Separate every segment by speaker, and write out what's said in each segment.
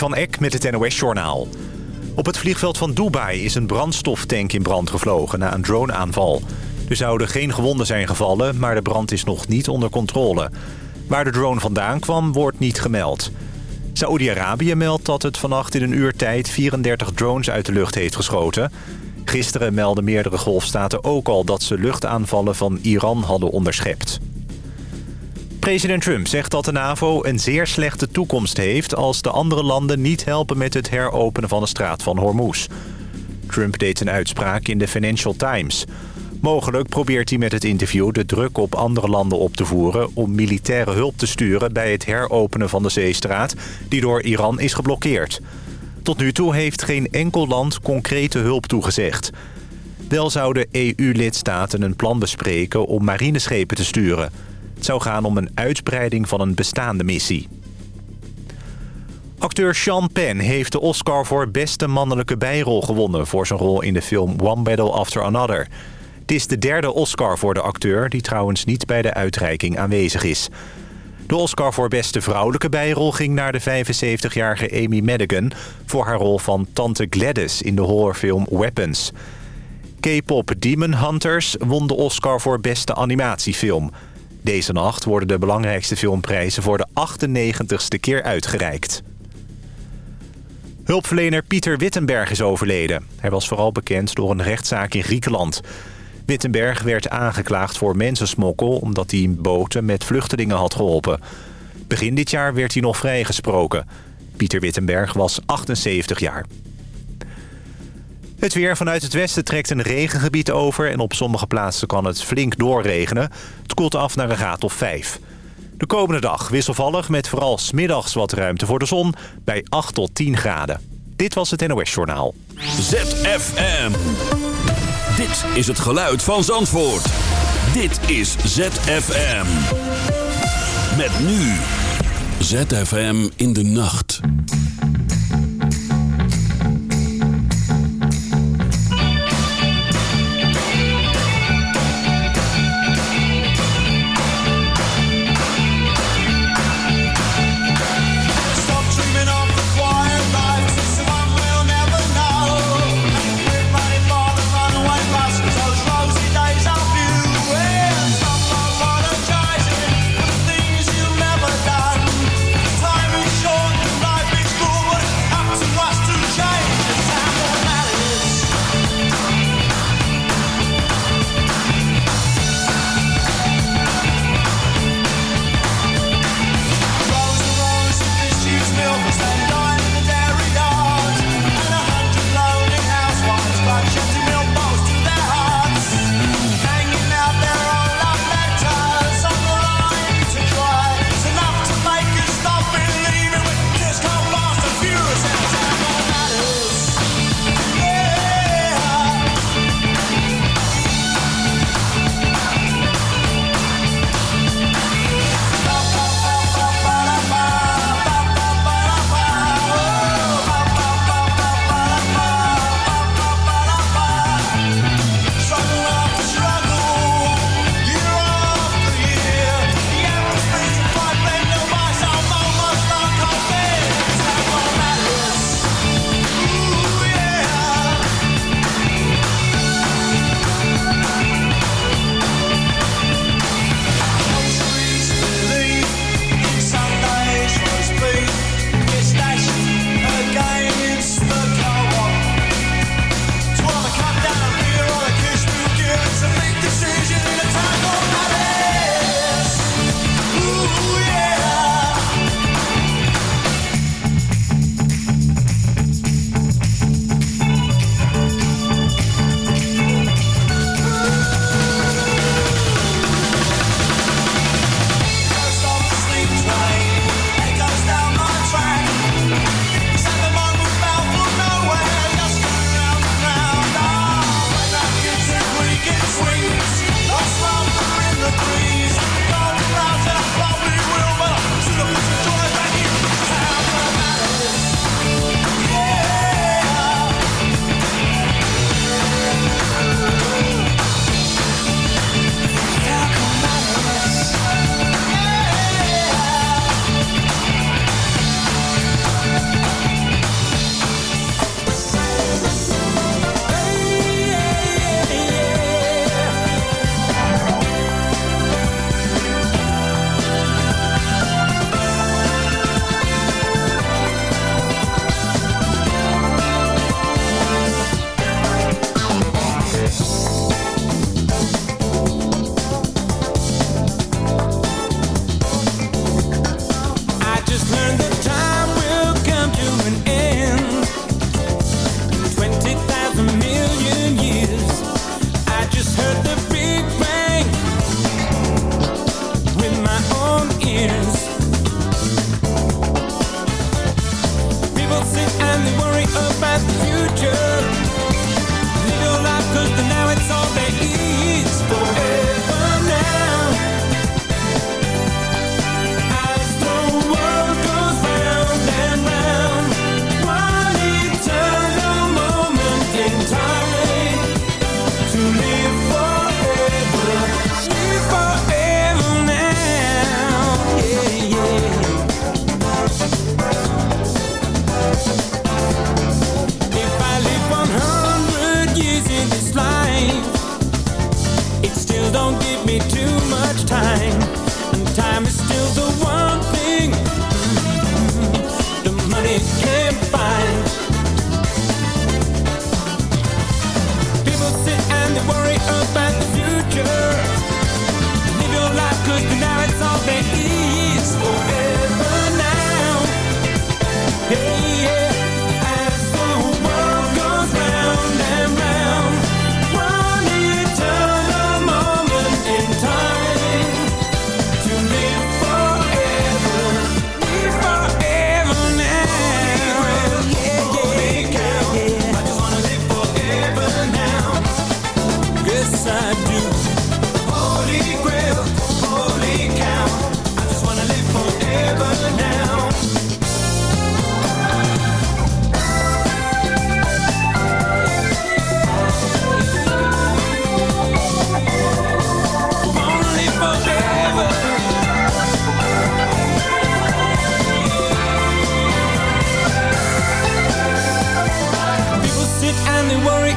Speaker 1: van Eck met het NOS-journaal. Op het vliegveld van Dubai is een brandstoftank in brand gevlogen na een droneaanval. Er zouden geen gewonden zijn gevallen, maar de brand is nog niet onder controle. Waar de drone vandaan kwam, wordt niet gemeld. Saoedi-Arabië meldt dat het vannacht in een uur tijd 34 drones uit de lucht heeft geschoten. Gisteren meldden meerdere golfstaten ook al dat ze luchtaanvallen van Iran hadden onderschept. President Trump zegt dat de NAVO een zeer slechte toekomst heeft... als de andere landen niet helpen met het heropenen van de straat van Hormuz. Trump deed een uitspraak in de Financial Times. Mogelijk probeert hij met het interview de druk op andere landen op te voeren... om militaire hulp te sturen bij het heropenen van de zeestraat... die door Iran is geblokkeerd. Tot nu toe heeft geen enkel land concrete hulp toegezegd. Wel zouden EU-lidstaten een plan bespreken om marineschepen te sturen... Het zou gaan om een uitbreiding van een bestaande missie. Acteur Sean Penn heeft de Oscar voor beste mannelijke bijrol gewonnen... voor zijn rol in de film One Battle After Another. Het is de derde Oscar voor de acteur... die trouwens niet bij de uitreiking aanwezig is. De Oscar voor beste vrouwelijke bijrol ging naar de 75-jarige Amy Madigan... voor haar rol van tante Gladys in de horrorfilm Weapons. K-pop Demon Hunters won de Oscar voor beste animatiefilm... Deze nacht worden de belangrijkste filmprijzen voor de 98ste keer uitgereikt. Hulpverlener Pieter Wittenberg is overleden. Hij was vooral bekend door een rechtszaak in Griekenland. Wittenberg werd aangeklaagd voor mensensmokkel... omdat hij boten met vluchtelingen had geholpen. Begin dit jaar werd hij nog vrijgesproken. Pieter Wittenberg was 78 jaar. Het weer vanuit het westen trekt een regengebied over... en op sommige plaatsen kan het flink doorregenen. Het koelt af naar een graad of 5. De komende dag wisselvallig met vooral smiddags wat ruimte voor de zon... bij 8 tot 10 graden. Dit was het NOS Journaal.
Speaker 2: ZFM. Dit is het geluid van Zandvoort. Dit is ZFM. Met nu... ZFM in de nacht.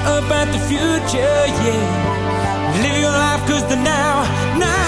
Speaker 3: About the future, yeah. Live your life, cause the now, now.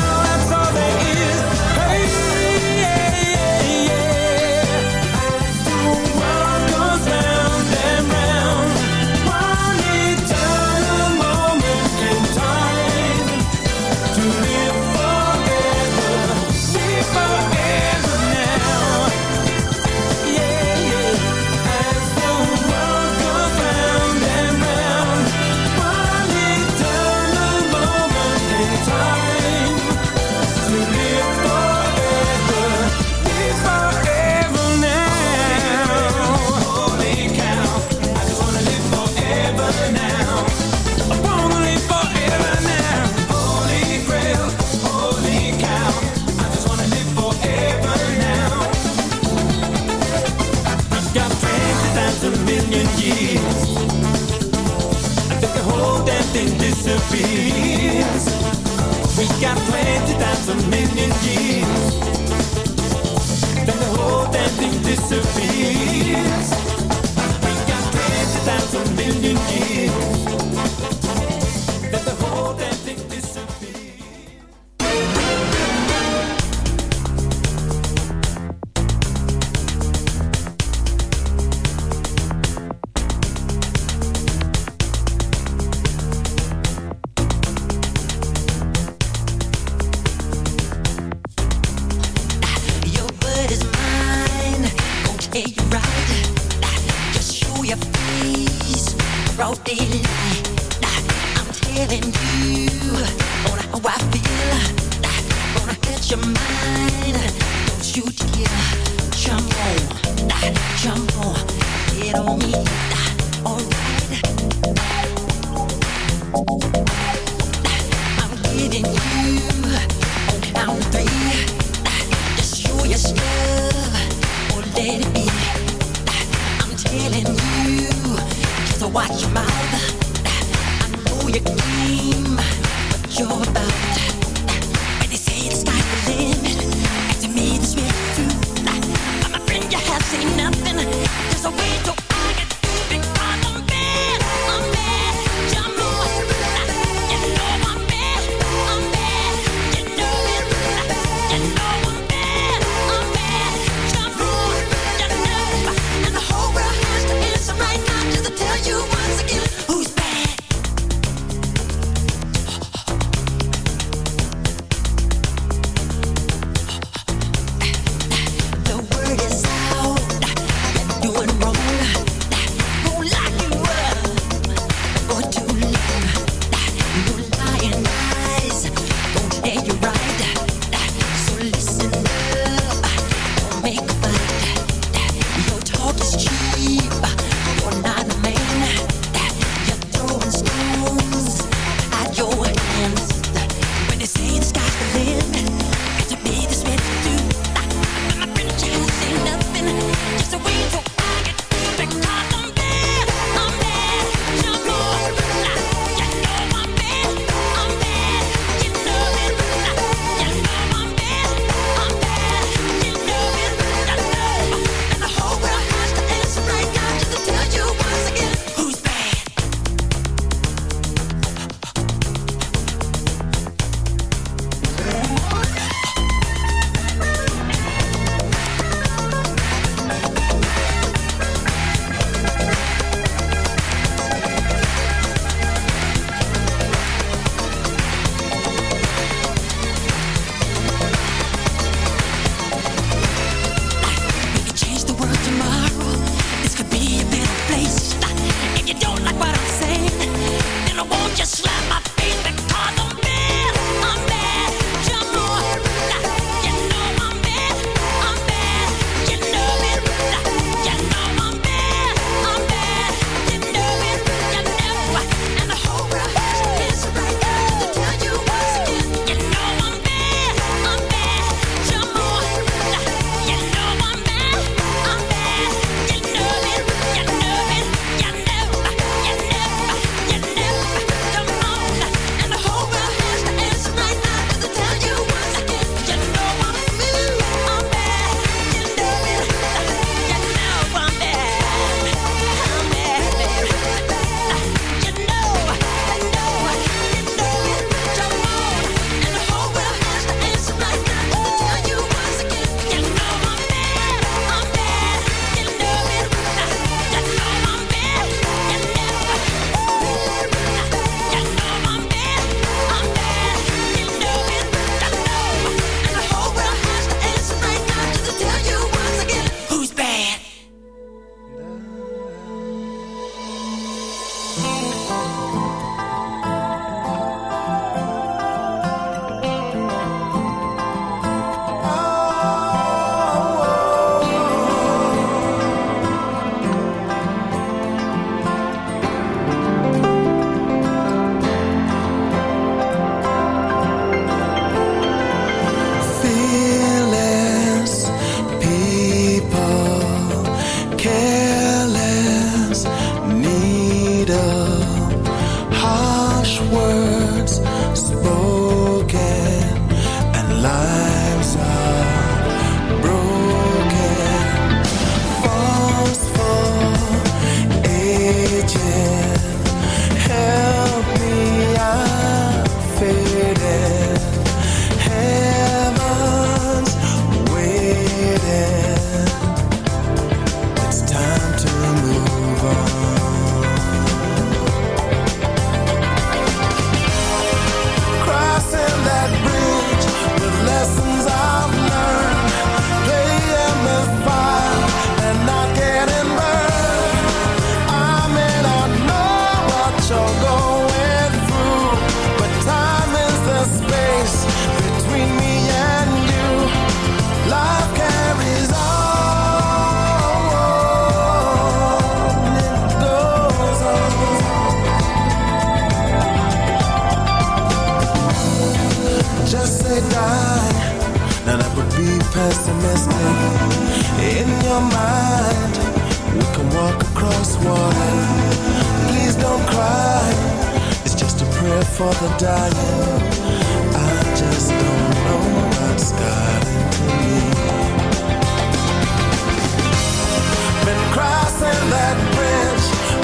Speaker 3: got twenty thousand million years. Then the whole damn thing disappears. your mind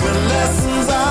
Speaker 3: with lessons I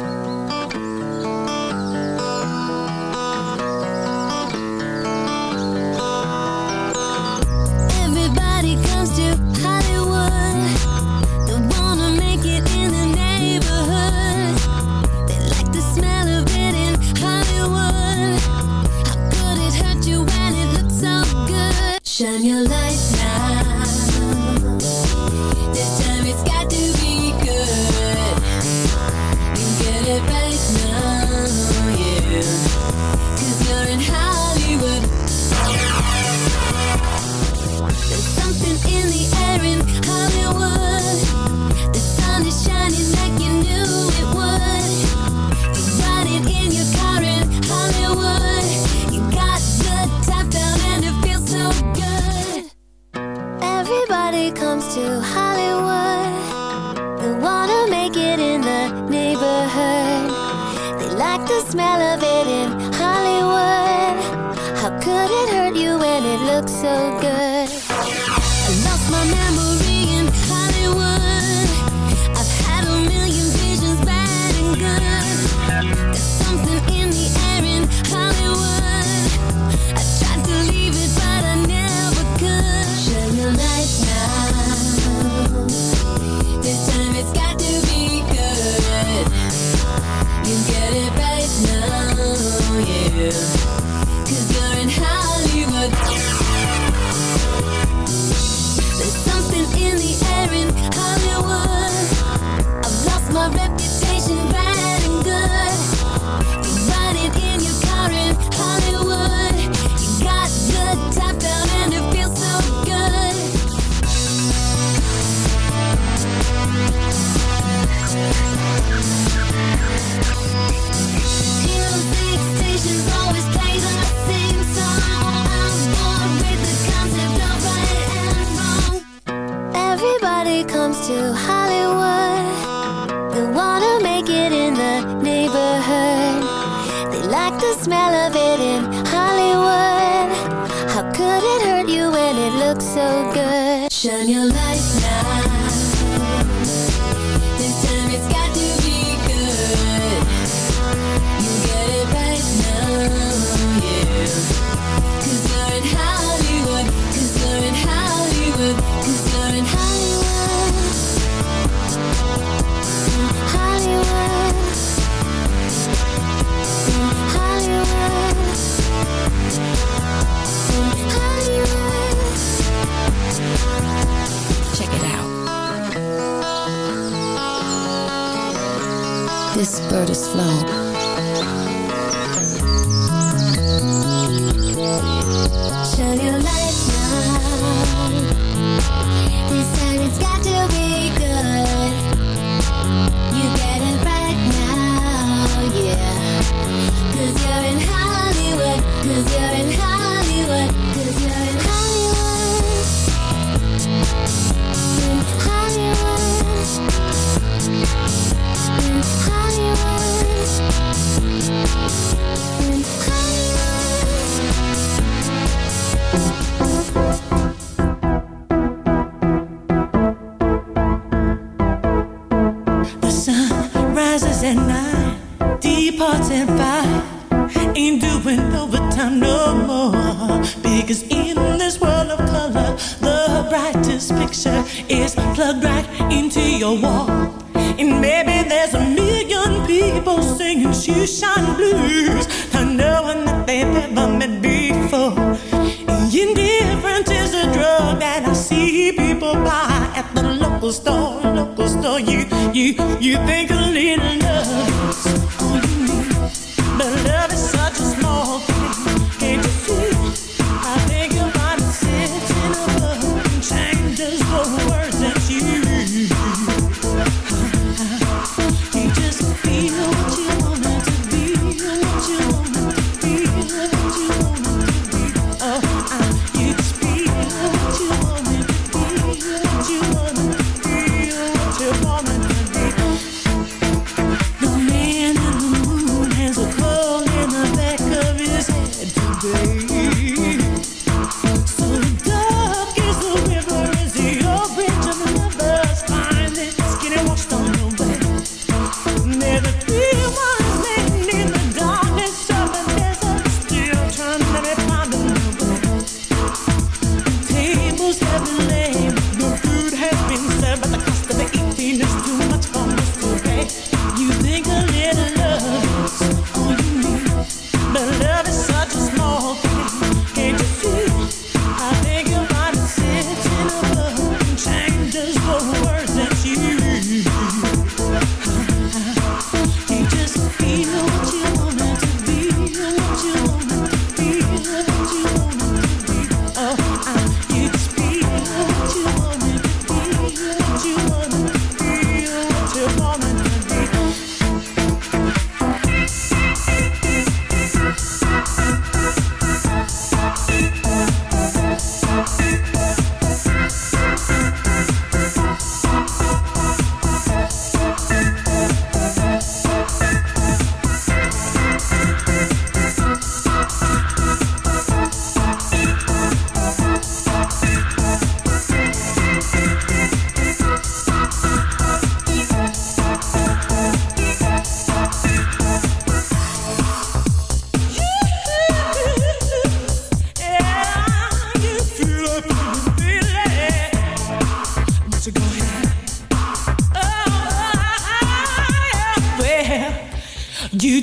Speaker 4: flow.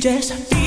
Speaker 4: just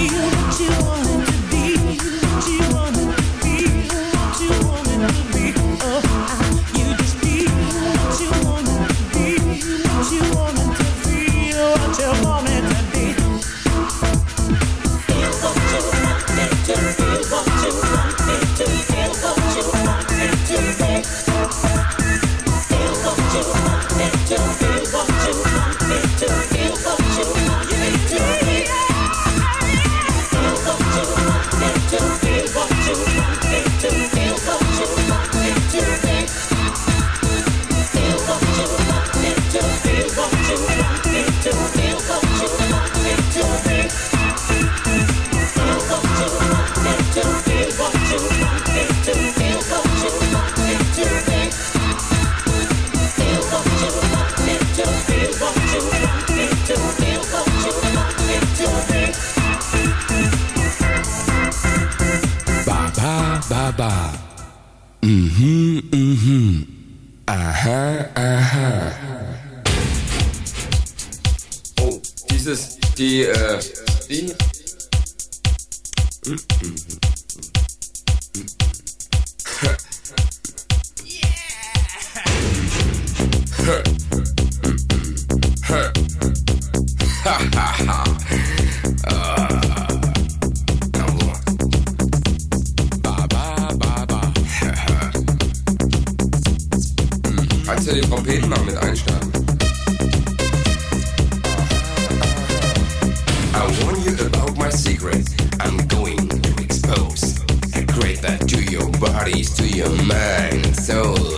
Speaker 4: your
Speaker 5: mind and soul.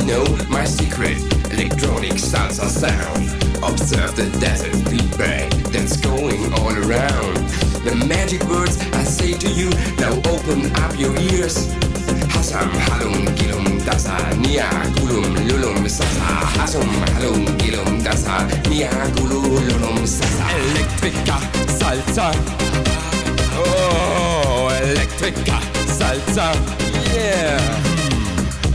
Speaker 5: will know my secret electronic salsa sound. Observe the desert feedback that's going all around. The magic words I say to you, now open up your ears. Hasam, halum, gilum, dasa, nia, gulum, lulum, sasa. Hasam, halum, gilum, dasa, nia, gulum, lulum, sasa. salsa. Oh, elektrika, salsa. Yeah.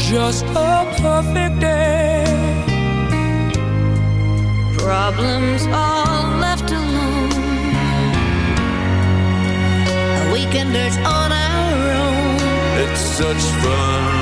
Speaker 3: just
Speaker 6: a perfect day.
Speaker 2: Problems all left alone. A weekenders on our own.
Speaker 3: It's such fun.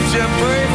Speaker 6: such a
Speaker 7: breeze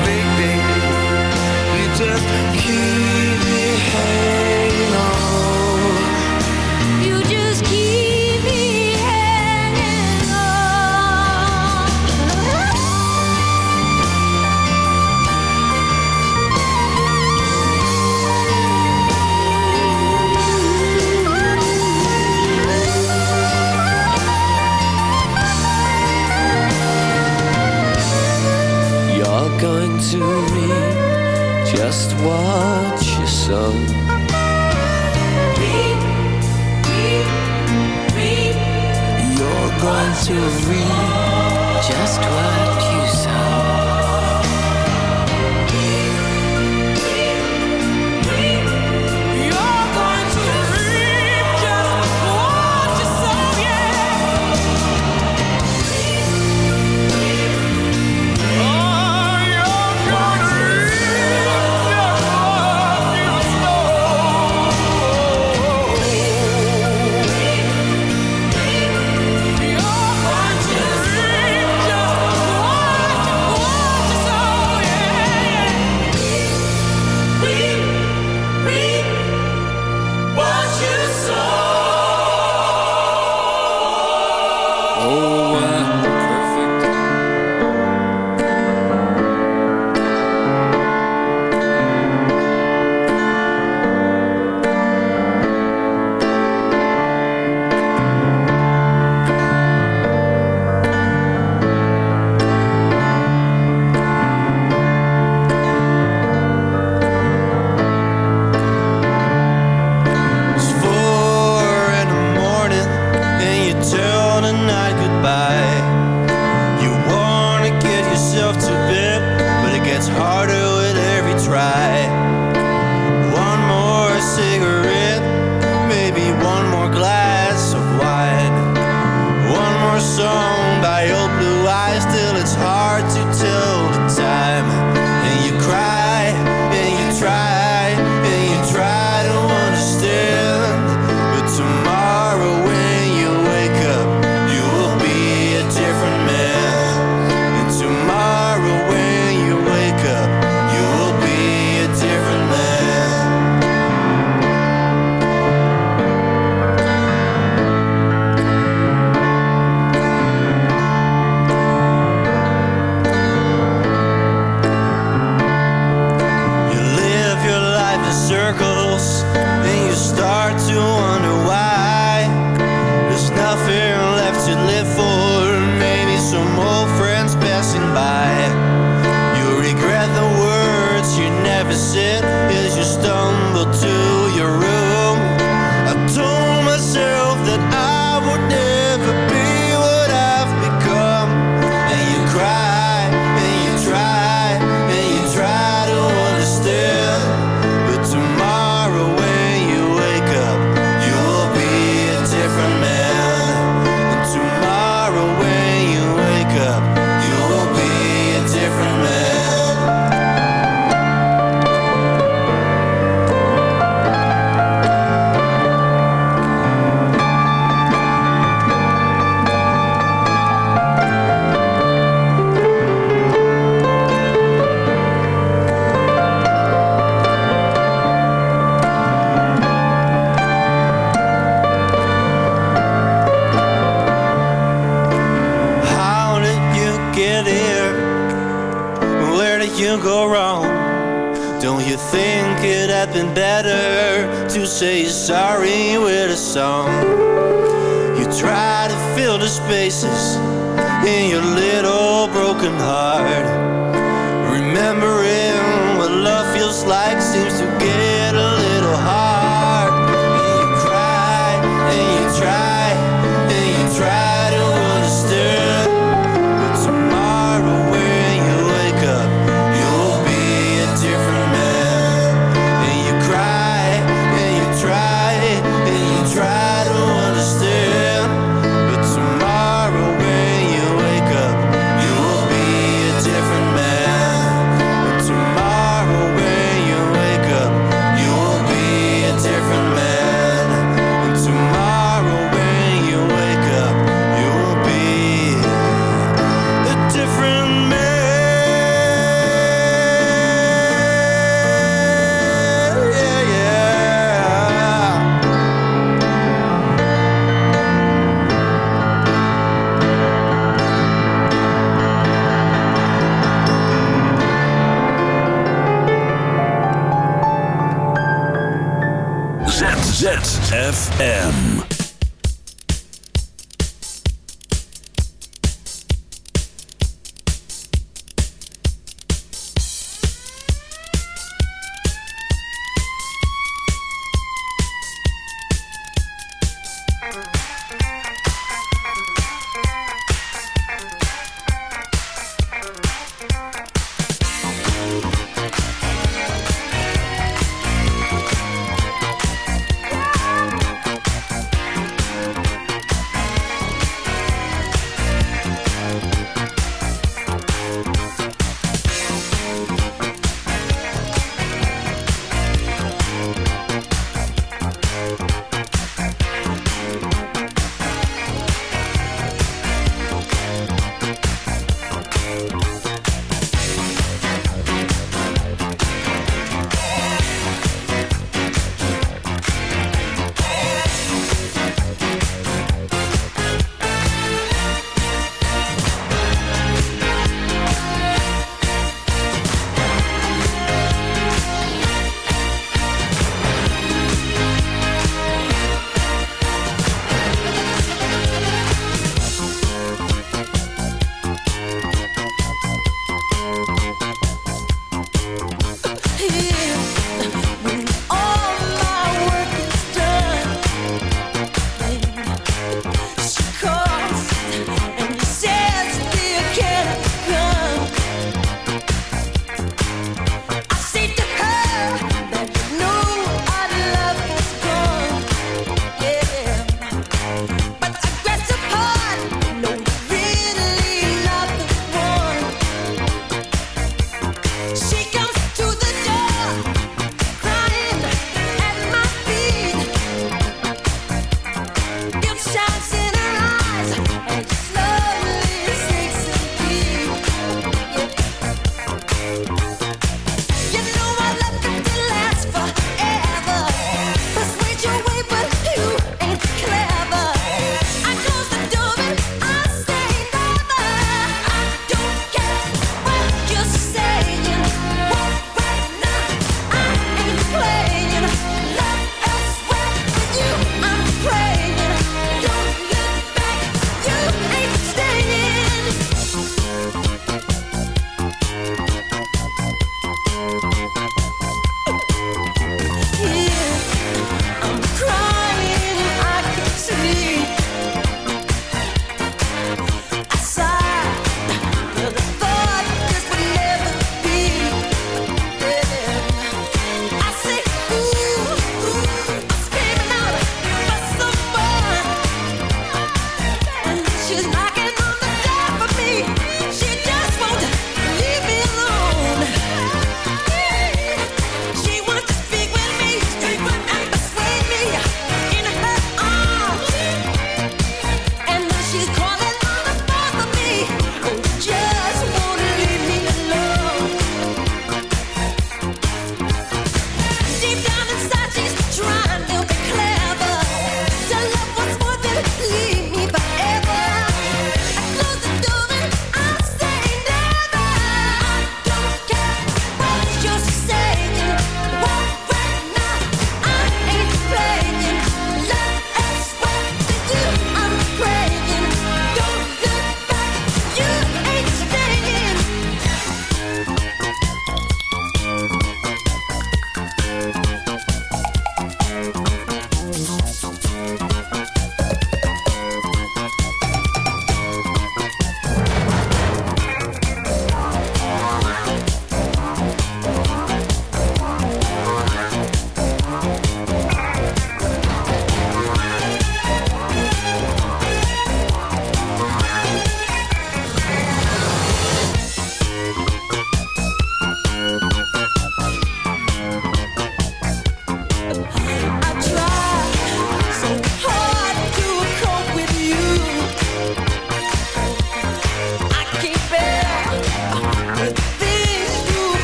Speaker 7: places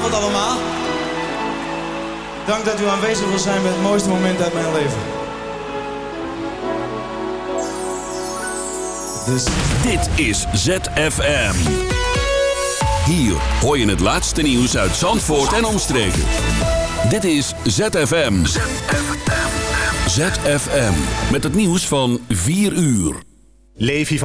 Speaker 8: Goedenavond allemaal. Dank dat u aanwezig wil zijn met het mooiste moment uit mijn leven. Dus-
Speaker 9: Dit is ZFM. Hier hoor je het laatste nieuws uit Zandvoort en omstreken. Dit is ZFM. ZFM. Met het nieuws van 4 uur.
Speaker 1: Levi